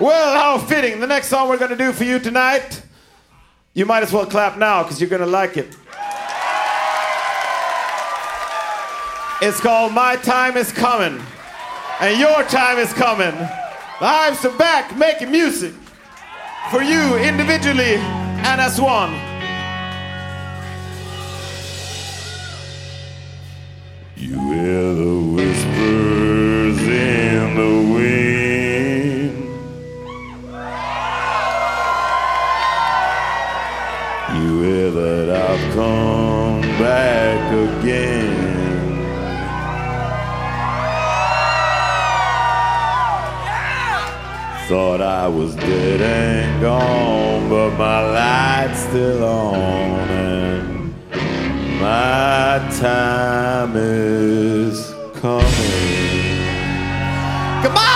Well, how fitting. The next song we're going to do for you tonight, you might as well clap now because you're going to like it. It's called My Time Is Coming, and your time is coming. Are back making music for you individually and as one. You hear come back again. Thought I was dead and gone, but my light's still on, and my time is coming. Come